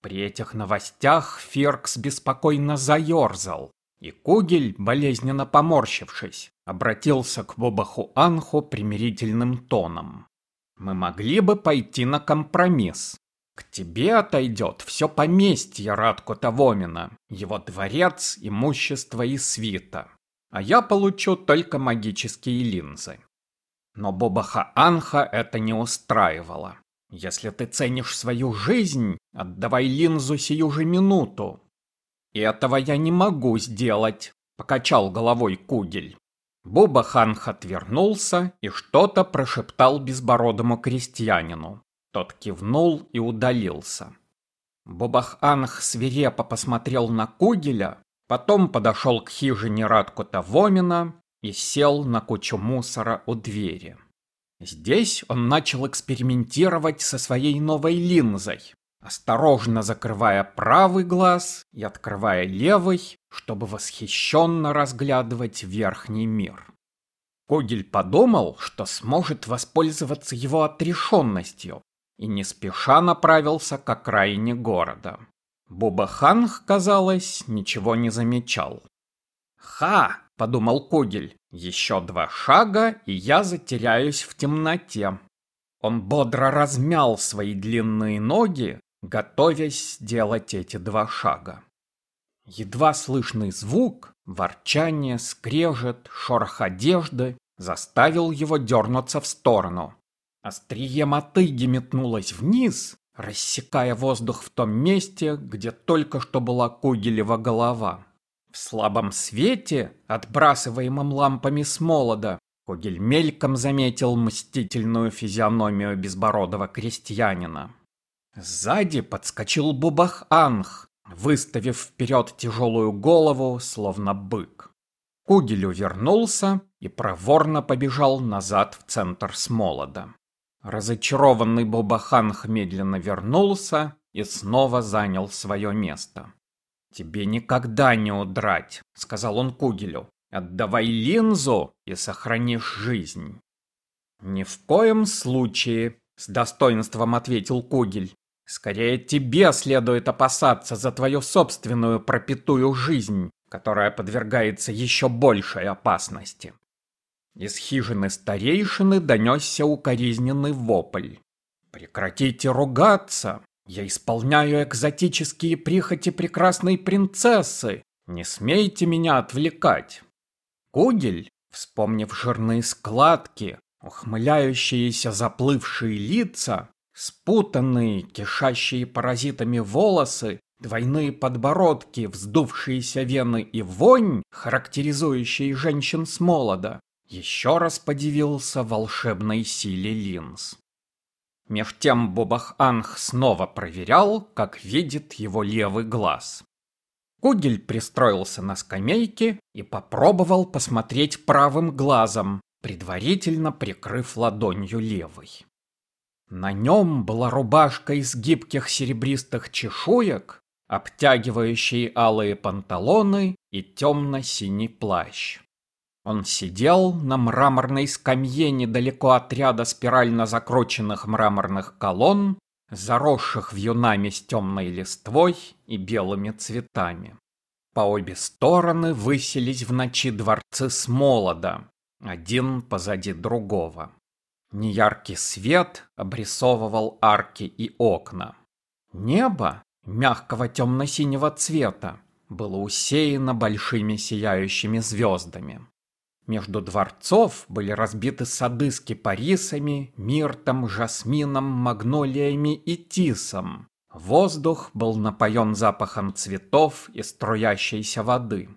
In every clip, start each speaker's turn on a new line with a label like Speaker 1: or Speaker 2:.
Speaker 1: При этих новостях Феркс беспокойно заерзал, и Кугель, болезненно поморщившись, обратился к Бобаху Анху примирительным тоном. «Мы могли бы пойти на компромисс. К тебе отойдет все поместье Радкота Вомина, его дворец, имущество и свита, а я получу только магические линзы». Но Бобаха Анха это не устраивало. Если ты ценишь свою жизнь, отдавай линзу сию же минуту. Этого я не могу сделать, покачал головой Кугель. Буба Ханх отвернулся и что-то прошептал безбородому крестьянину. Тот кивнул и удалился. Бубаханх свирепо посмотрел на Кугеля, потом подошел к хижине Радкута Вомина и сел на кучу мусора у двери. Здесь он начал экспериментировать со своей новой линзой, осторожно закрывая правый глаз и открывая левый, чтобы восхищенно разглядывать верхний мир. Когель подумал, что сможет воспользоваться его отрешенностью, и не спеша направился к окраине города. Бубаханг, казалось, ничего не замечал. «Ха!» — подумал Когель. «Еще два шага, и я затеряюсь в темноте». Он бодро размял свои длинные ноги, готовясь сделать эти два шага. Едва слышный звук, ворчание, скрежет, шорох одежды заставил его дернуться в сторону. Острие мотыги метнулось вниз, рассекая воздух в том месте, где только что была Кугелева голова. В слабом свете, отбрасываемом лампами с молода, Когель мельком заметил мстительную физиономию безбородого крестьянина. Сзади подскочил Бубах-Анх, выставив вперед тяжелую голову, словно бык. Кугель увернулся и проворно побежал назад в центр Смолода. Разочарованный Бубаханх медленно вернулся и снова занял свое место. «Тебе никогда не удрать», — сказал он Кугелю. «Отдавай линзу и сохранишь жизнь». «Ни в коем случае», — с достоинством ответил Кугель. «Скорее тебе следует опасаться за твою собственную пропитую жизнь, которая подвергается еще большей опасности». Из хижины старейшины донесся укоризненный вопль. «Прекратите ругаться! Я исполняю экзотические прихоти прекрасной принцессы. Не смейте меня отвлекать. Кугель, вспомнив жирные складки, ухмыляющиеся заплывшие лица, спутанные, кишащие паразитами волосы, двойные подбородки, вздувшиеся вены и вонь, характеризующие женщин с молода, еще раз подивился волшебной силе линз. Меж тем Бобах-Анх снова проверял, как видит его левый глаз. Кугель пристроился на скамейке и попробовал посмотреть правым глазом, предварительно прикрыв ладонью левой. На нем была рубашка из гибких серебристых чешуек, обтягивающие алые панталоны и темно-синий плащ. Он сидел на мраморной скамье недалеко от ряда спирально закрученных мраморных колонн, заросших вьюнами с темной листвой и белыми цветами. По обе стороны высились в ночи дворцы с молода, один позади другого. Неяркий свет обрисовывал арки и окна. Небо, мягкого темно-синего цвета, было усеяно большими сияющими звездами. Между дворцов были разбиты сады с кипарисами, миртом, жасмином, магнолиями и тисом. Воздух был напоен запахом цветов и струящейся воды.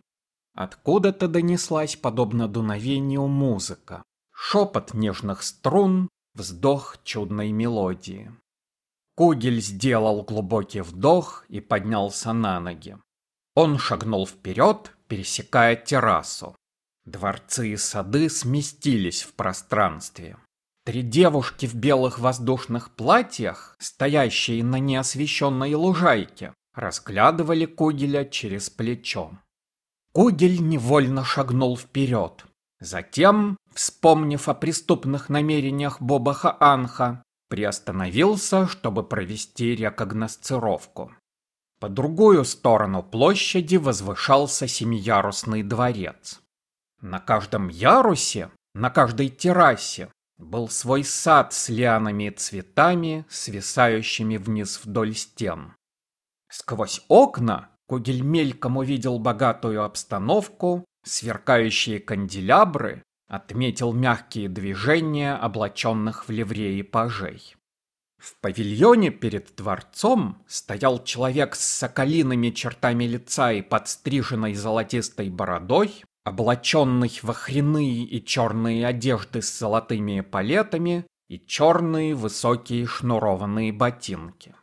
Speaker 1: Откуда-то донеслась, подобно дуновению, музыка. Шепот нежных струн, вздох чудной мелодии. Кугель сделал глубокий вдох и поднялся на ноги. Он шагнул вперед, пересекая террасу. Дворцы и сады сместились в пространстве. Три девушки в белых воздушных платьях, стоящие на неосвещенной лужайке, разглядывали Кугеля через плечо. Кугель невольно шагнул вперед. Затем, вспомнив о преступных намерениях Бобаха Анха, приостановился, чтобы провести рекогносцировку. По другую сторону площади возвышался семиярусный дворец. На каждом ярусе, на каждой террасе был свой сад с лианами и цветами, свисающими вниз вдоль стен. Сквозь окна Кугель мельком увидел богатую обстановку, сверкающие канделябры, отметил мягкие движения облаченных в ливреи пажей. В павильоне перед дворцом стоял человек с соколиными чертами лица и подстриженной золотистой бородой, облаченный в охренные и черные одежды с золотыми палетами и черные высокие шнурованные ботинки.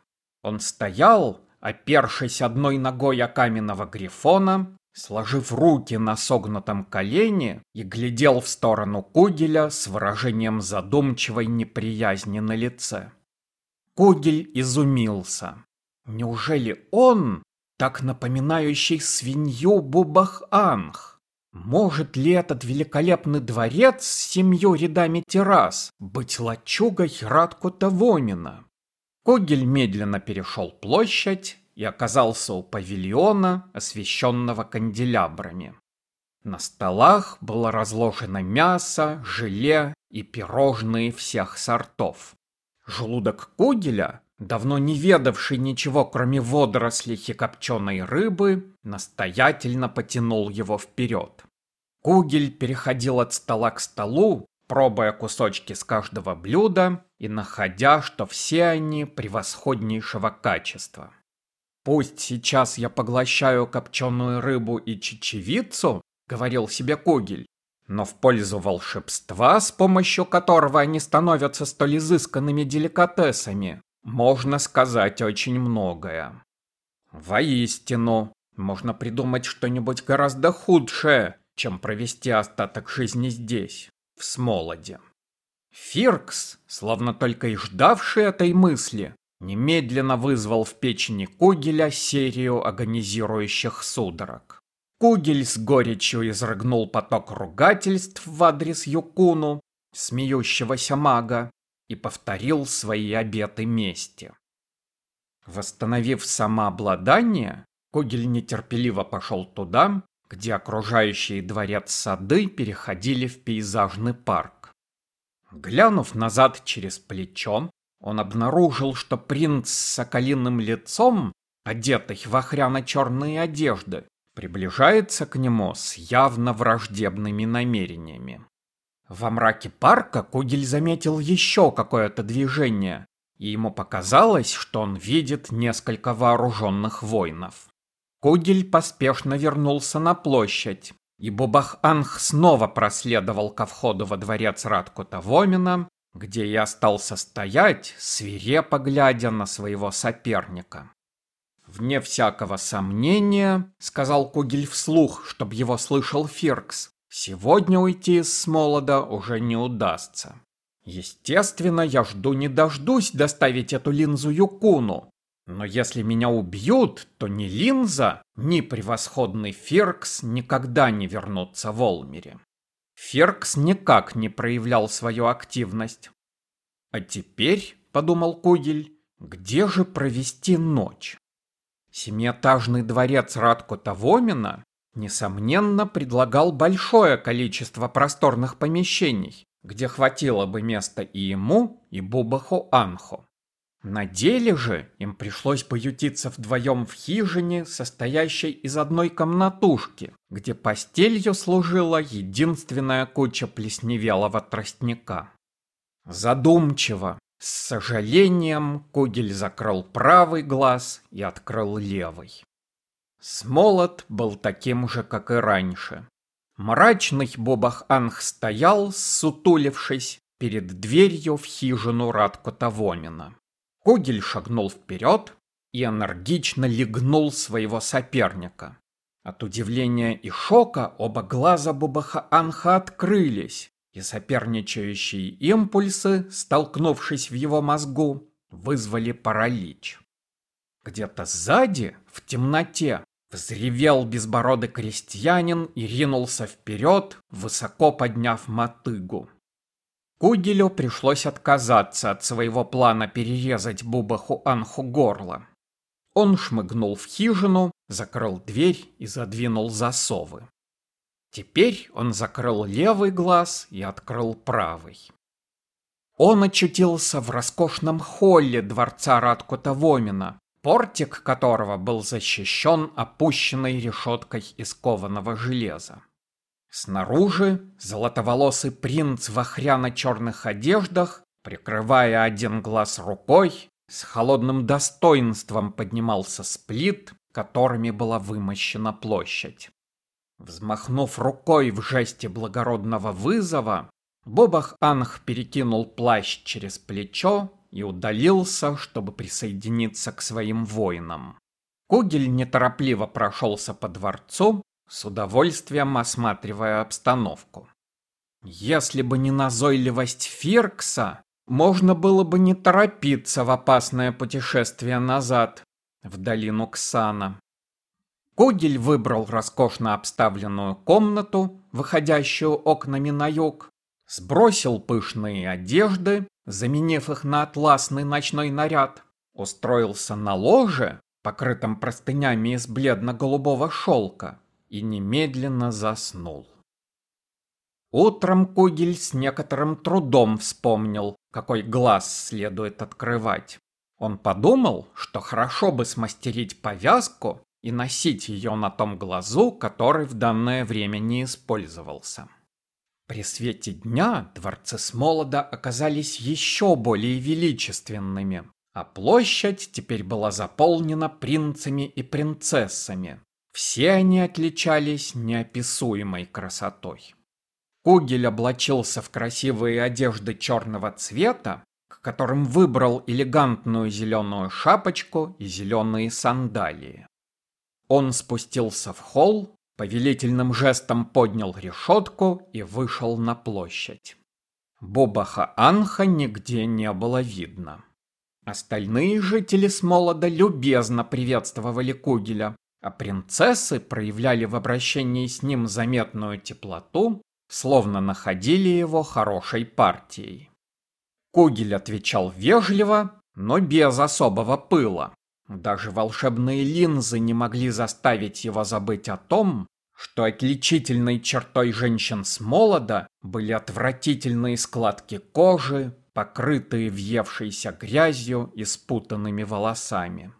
Speaker 1: Он стоял, опершись одной ногой о каменного грифона, сложив руки на согнутом колене и глядел в сторону Кугеля с выражением задумчивой неприязни на лице. Кугель изумился. Неужели он, так напоминающий свинью Бубах-Анх, может ли этот великолепный дворец с семью рядами террас быть лачугой Радкута Вомина? Когель медленно перешел площадь и оказался у павильона, освещенного канделябрами. На столах было разложено мясо, желе и пирожные всех сортов. Желудок Кугеля, давно не ведавший ничего, кроме водорослей и копченой рыбы, настоятельно потянул его вперед. Кугель переходил от стола к столу, пробуя кусочки с каждого блюда и находя, что все они превосходнейшего качества. «Пусть сейчас я поглощаю копченую рыбу и чечевицу», — говорил себе Кугель, но в пользу волшебства, с помощью которого они становятся столь изысканными деликатесами, можно сказать очень многое. Воистину, можно придумать что-нибудь гораздо худшее, чем провести остаток жизни здесь, в Смолоде. Фиркс, словно только и ждавший этой мысли, немедленно вызвал в печени Кугеля серию агонизирующих судорог. Кугель с горечью изрыгнул поток ругательств в адрес Юкуну, смеющегося мага, и повторил свои обеты мести. Восстановив самообладание, Кугель нетерпеливо пошел туда, где окружающие дворец сады переходили в пейзажный парк. Глянув назад через плечо, он обнаружил, что принц с соколиным лицом, одетый в охряно-черные одежды, приближается к нему с явно враждебными намерениями. Во мраке парка Кугель заметил еще какое-то движение, и ему показалось, что он видит несколько вооруженных воинов. Кугель поспешно вернулся на площадь, и Бубах-Анх снова проследовал ко входу во дворец Радкута Вомина, где и остался стоять, свирепо глядя на своего соперника. «Вне всякого сомнения», — сказал Кугель вслух, чтобы его слышал Фиркс, «сегодня уйти с молода уже не удастся. Естественно, я жду не дождусь доставить эту линзу Юкуну, но если меня убьют, то ни линза, ни превосходный Фиркс никогда не вернутся в Олмере. Феркс никак не проявлял свою активность. А теперь, подумал Кугель, где же провести ночь? Семиэтажный дворец Радкота Вомина, несомненно, предлагал большое количество просторных помещений, где хватило бы места и ему, и Бубаху Анху. На деле же им пришлось поютиться вдвоем в хижине, состоящей из одной комнатушки, где постелью служила единственная куча плесневелого тростника. Задумчиво, с сожалением, Кугель закрыл правый глаз и открыл левый. Смолот был таким же, как и раньше. Мрачный Бобах-Анх стоял, сутулившись, перед дверью в хижину Радкота Вомина. Когель шагнул вперед и энергично легнул своего соперника. От удивления и шока оба глаза Бубаха-Анха открылись, и соперничающие импульсы, столкнувшись в его мозгу, вызвали паралич. Где-то сзади, в темноте, взревел безбородый крестьянин и ринулся вперед, высоко подняв мотыгу. Кугелю пришлось отказаться от своего плана перерезать Бубаху Анху горло. Он шмыгнул в хижину, закрыл дверь и задвинул засовы. Теперь он закрыл левый глаз и открыл правый. Он очутился в роскошном холле дворца Радкута Вомина, портик которого был защищен опущенной решеткой из кованого железа. Снаружи золотоволосый принц в охряно-черных одеждах, прикрывая один глаз рукой, с холодным достоинством поднимался с плит, которыми была вымощена площадь. Взмахнув рукой в жесте благородного вызова, Бобах Анх перекинул плащ через плечо и удалился, чтобы присоединиться к своим воинам. Кугель неторопливо прошелся по дворцу, с удовольствием осматривая обстановку. Если бы не назойливость Фиркса, можно было бы не торопиться в опасное путешествие назад, в долину Ксана. Кугель выбрал роскошно обставленную комнату, выходящую окнами на юг, сбросил пышные одежды, заменив их на атласный ночной наряд, устроился на ложе, покрытом простынями из бледно-голубого шелка, и немедленно заснул. Утром Кугель с некоторым трудом вспомнил, какой глаз следует открывать. Он подумал, что хорошо бы смастерить повязку и носить ее на том глазу, который в данное время не использовался. При свете дня дворцы Смолода оказались еще более величественными, а площадь теперь была заполнена принцами и принцессами. Все они отличались неописуемой красотой. Кугель облачился в красивые одежды черного цвета, к которым выбрал элегантную зеленую шапочку и зеленые сандалии. Он спустился в холл, повелительным жестом поднял решетку и вышел на площадь. Бобаха Анха нигде не было видно. Остальные жители Смолода любезно приветствовали Кугеля, а принцессы проявляли в обращении с ним заметную теплоту, словно находили его хорошей партией. Кугель отвечал вежливо, но без особого пыла. Даже волшебные линзы не могли заставить его забыть о том, что отличительной чертой женщин с молода были отвратительные складки кожи, покрытые въевшейся грязью и спутанными волосами.